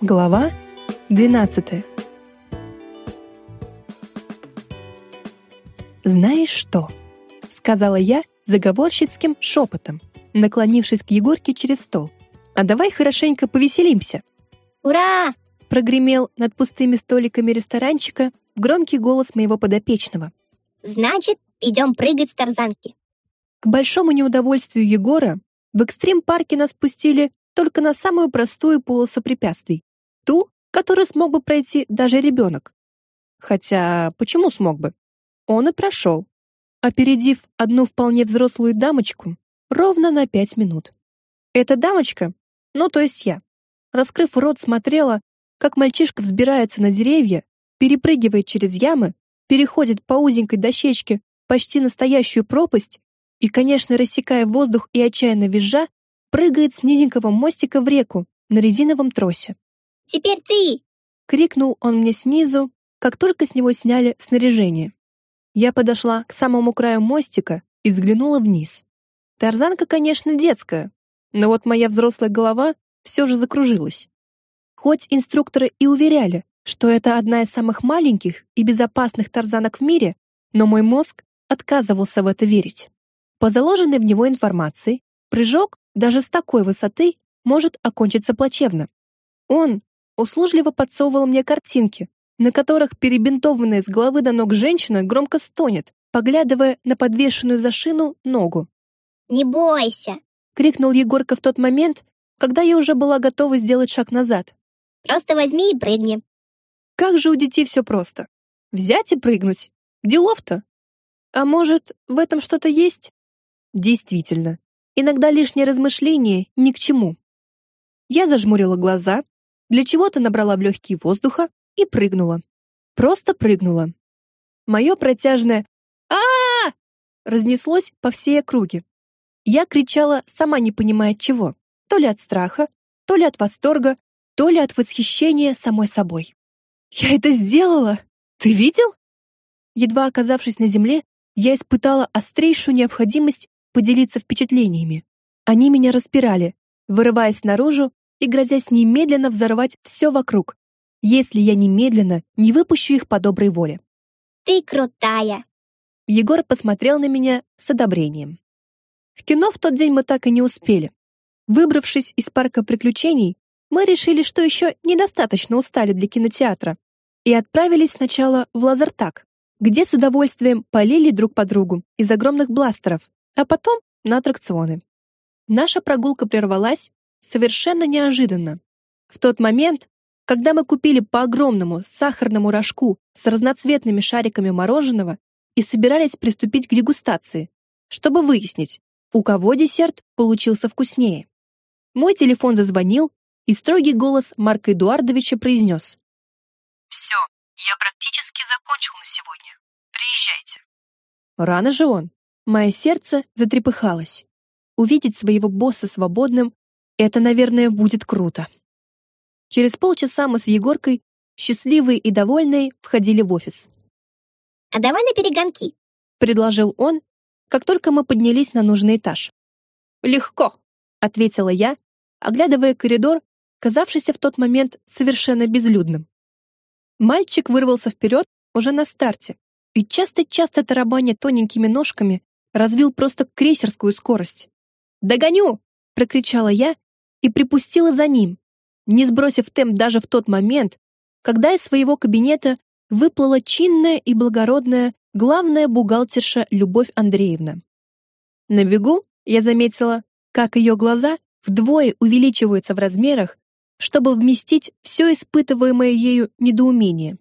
Глава 12. Знаешь что? сказала я заговорщицким шепотом, наклонившись к Егорке через стол. А давай хорошенько повеселимся. Ура! прогремел над пустыми столиками ресторанчика громкий голос моего подопечного. Значит, идем прыгать с тарзанки. К большому неудовольствию Егора в экстрим-парке нас пустили только на самую простую полосу препятствий, ту, которую смог бы пройти даже ребенок. Хотя, почему смог бы? Он и прошел, опередив одну вполне взрослую дамочку ровно на пять минут. Эта дамочка, ну то есть я, раскрыв рот, смотрела, как мальчишка взбирается на деревья, перепрыгивает через ямы, переходит по узенькой дощечке почти настоящую пропасть и, конечно, рассекая воздух и отчаянно визжа, прыгает с низенького мостика в реку на резиновом тросе. Теперь ты!» — крикнул он мне снизу, как только с него сняли снаряжение. Я подошла к самому краю мостика и взглянула вниз. Тарзанка, конечно, детская, но вот моя взрослая голова все же закружилась. Хоть инструкторы и уверяли, что это одна из самых маленьких и безопасных тарзанок в мире, но мой мозг отказывался в это верить. По заложенной в него информации, прыжок даже с такой высоты может окончиться плачевно. Он услужливо подсовывал мне картинки, на которых перебинтованная с головы до ног женщина громко стонет, поглядывая на подвешенную за шину ногу. «Не бойся!» — крикнул Егорка в тот момент, когда я уже была готова сделать шаг назад. «Просто возьми и прыгни». Как же у детей все просто. Взять и прыгнуть. Делов-то. А может, в этом что-то есть? Действительно. Иногда лишнее размышление ни к чему. Я зажмурила глаза, для чего-то набрала в легкие воздуха и прыгнула. Просто прыгнула. Мое протяжное а, разнеслось по всей округе. Я кричала, сама не понимая чего. То ли от страха, то ли от восторга, то ли от восхищения самой собой. Я это сделала! Ты видел? Едва оказавшись на земле, я испытала острейшую необходимость поделиться впечатлениями. Они меня распирали, вырываясь наружу и грозясь немедленно взорвать все вокруг, если я немедленно не выпущу их по доброй воле. Ты крутая. Егор посмотрел на меня с одобрением. В кино в тот день мы так и не успели. Выбравшись из парка приключений, мы решили, что еще недостаточно устали для кинотеатра, и отправились сначала в лазертаг, где с удовольствием полили друг по другу из огромных бластеров, а потом на аттракционы. Наша прогулка прервалась совершенно неожиданно. В тот момент, когда мы купили по огромному сахарному рожку с разноцветными шариками мороженого и собирались приступить к дегустации, чтобы выяснить, у кого десерт получился вкуснее. Мой телефон зазвонил, и строгий голос Марка Эдуардовича произнес. «Все, я практически закончил на сегодня. Приезжайте». Рано же он. Мое сердце затрепыхалось. Увидеть своего босса свободным это, наверное, будет круто. Через полчаса мы с Егоркой, счастливые и довольные, входили в офис. «А давай на перегонки», — предложил он, как только мы поднялись на нужный этаж. «Легко», — ответила я, оглядывая коридор, казавшийся в тот момент совершенно безлюдным. Мальчик вырвался вперед уже на старте и часто-часто тарабаня тоненькими ножками развил просто крейсерскую скорость. «Догоню!» — прокричала я и припустила за ним, не сбросив темп даже в тот момент, когда из своего кабинета выплыла чинная и благородная главная бухгалтерша Любовь Андреевна. На бегу я заметила, как ее глаза вдвое увеличиваются в размерах, чтобы вместить все испытываемое ею недоумение.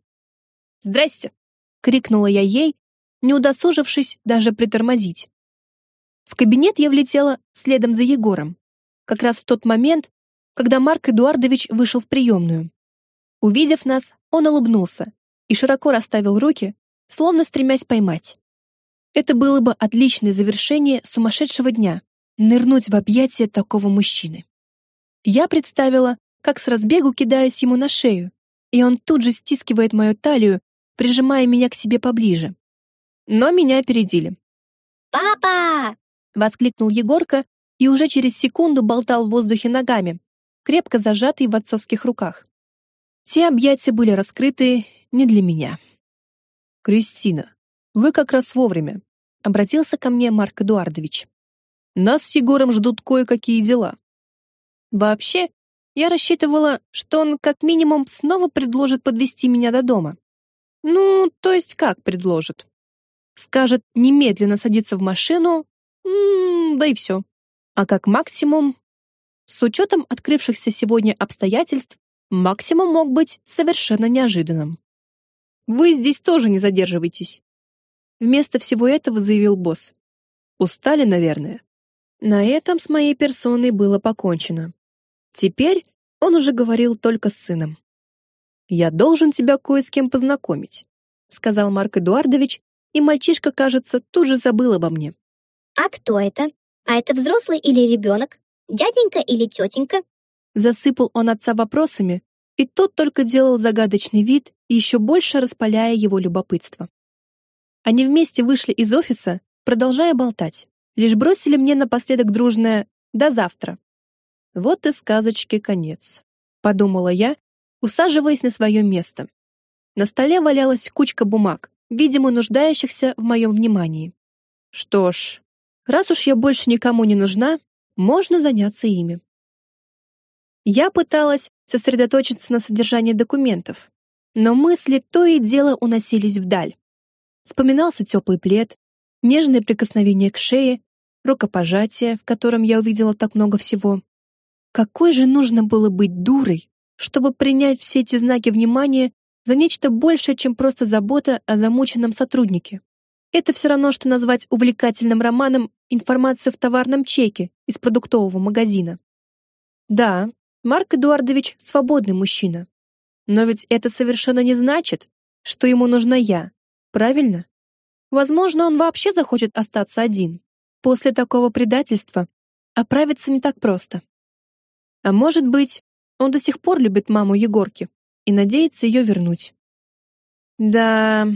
«Здрасте!» — крикнула я ей, не удосужившись даже притормозить. В кабинет я влетела следом за Егором как раз в тот момент, когда Марк Эдуардович вышел в приемную. Увидев нас, он улыбнулся и широко расставил руки, словно стремясь поймать. Это было бы отличное завершение сумасшедшего дня нырнуть в объятия такого мужчины. Я представила, как с разбегу кидаюсь ему на шею, и он тут же стискивает мою талию, прижимая меня к себе поближе. Но меня опередили. «Папа!» — воскликнул Егорка и уже через секунду болтал в воздухе ногами, крепко зажатый в отцовских руках. Те объятия были раскрыты не для меня. «Кристина, вы как раз вовремя», — обратился ко мне Марк Эдуардович. «Нас с Егором ждут кое-какие дела». Вообще, я рассчитывала, что он как минимум снова предложит подвести меня до дома. Ну, то есть как предложит? Скажет немедленно садиться в машину, м -м, да и все. А как максимум, с учетом открывшихся сегодня обстоятельств, максимум мог быть совершенно неожиданным. Вы здесь тоже не задерживайтесь. Вместо всего этого заявил босс. Устали, наверное. На этом с моей персоной было покончено. Теперь он уже говорил только с сыном. «Я должен тебя кое с кем познакомить», — сказал Марк Эдуардович, и мальчишка, кажется, тут же забыл обо мне. А кто это? А это взрослый или ребенок? Дяденька или тетенька? Засыпал он отца вопросами, и тот только делал загадочный вид, еще больше распаляя его любопытство. Они вместе вышли из офиса, продолжая болтать. Лишь бросили мне напоследок дружное «до завтра». Вот и сказочки конец, подумала я, усаживаясь на свое место. На столе валялась кучка бумаг, видимо, нуждающихся в моем внимании. Что ж, раз уж я больше никому не нужна, можно заняться ими. Я пыталась сосредоточиться на содержании документов, но мысли то и дело уносились вдаль. Вспоминался теплый плед, нежное прикосновение к шее, рукопожатие, в котором я увидела так много всего. Какой же нужно было быть дурой, чтобы принять все эти знаки внимания за нечто большее, чем просто забота о замученном сотруднике? Это все равно, что назвать увлекательным романом информацию в товарном чеке из продуктового магазина. Да, Марк Эдуардович свободный мужчина. Но ведь это совершенно не значит, что ему нужна я. Правильно? Возможно, он вообще захочет остаться один. После такого предательства оправиться не так просто. А может быть, он до сих пор любит маму Егорки и надеется ее вернуть. Да,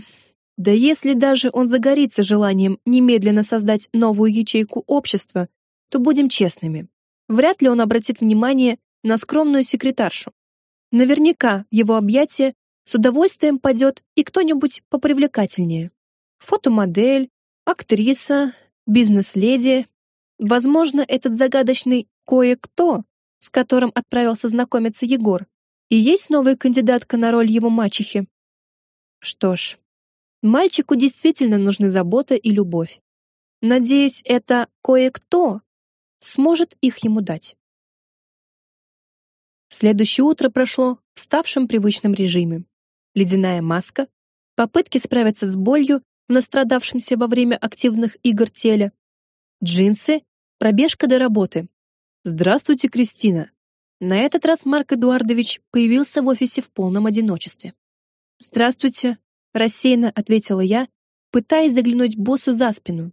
да если даже он загорится желанием немедленно создать новую ячейку общества, то будем честными. Вряд ли он обратит внимание на скромную секретаршу. Наверняка его объятия с удовольствием падет и кто-нибудь попривлекательнее. Фотомодель, актриса, бизнес-леди. Возможно, этот загадочный кое-кто с которым отправился знакомиться Егор, и есть новая кандидатка на роль его мачехи. Что ж, мальчику действительно нужны забота и любовь. Надеюсь, это кое-кто сможет их ему дать. Следующее утро прошло в ставшем привычном режиме. Ледяная маска, попытки справиться с болью в настрадавшемся во время активных игр теле, джинсы, пробежка до работы, «Здравствуйте, Кристина!» На этот раз Марк Эдуардович появился в офисе в полном одиночестве. «Здравствуйте», — рассеянно ответила я, пытаясь заглянуть боссу за спину.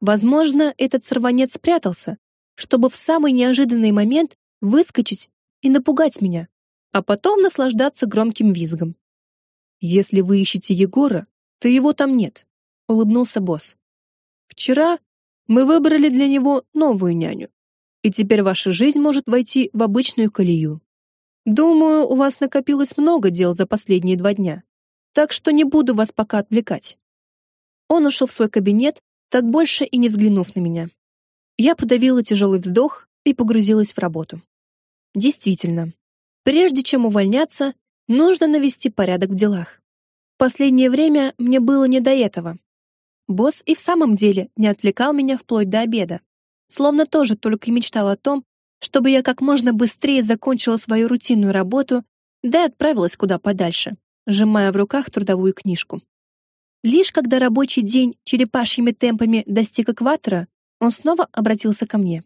Возможно, этот сорванец спрятался, чтобы в самый неожиданный момент выскочить и напугать меня, а потом наслаждаться громким визгом. «Если вы ищете Егора, то его там нет», — улыбнулся босс. «Вчера мы выбрали для него новую няню и теперь ваша жизнь может войти в обычную колею. Думаю, у вас накопилось много дел за последние два дня, так что не буду вас пока отвлекать. Он ушел в свой кабинет, так больше и не взглянув на меня. Я подавила тяжелый вздох и погрузилась в работу. Действительно, прежде чем увольняться, нужно навести порядок в делах. Последнее время мне было не до этого. Босс и в самом деле не отвлекал меня вплоть до обеда словно тоже только и мечтал о том, чтобы я как можно быстрее закончила свою рутинную работу, да и отправилась куда подальше, сжимая в руках трудовую книжку. Лишь когда рабочий день черепашьими темпами достиг экватора, он снова обратился ко мне.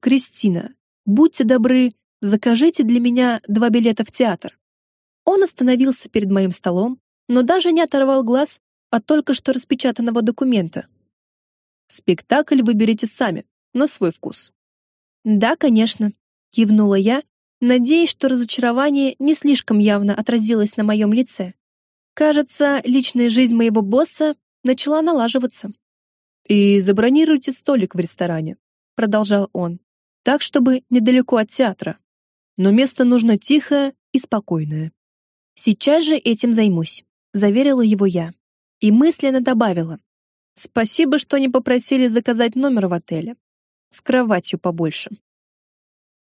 «Кристина, будьте добры, закажите для меня два билета в театр». Он остановился перед моим столом, но даже не оторвал глаз от только что распечатанного документа. «Спектакль выберите сами», на свой вкус. Да, конечно, кивнула я, надеясь, что разочарование не слишком явно отразилось на моем лице. Кажется, личная жизнь моего босса начала налаживаться. И забронируйте столик в ресторане, продолжал он. Так, чтобы недалеко от театра. Но место нужно тихое и спокойное. Сейчас же этим займусь, заверила его я и мысленно добавила: Спасибо, что не попросили заказать номер в отеле. С кроватью побольше.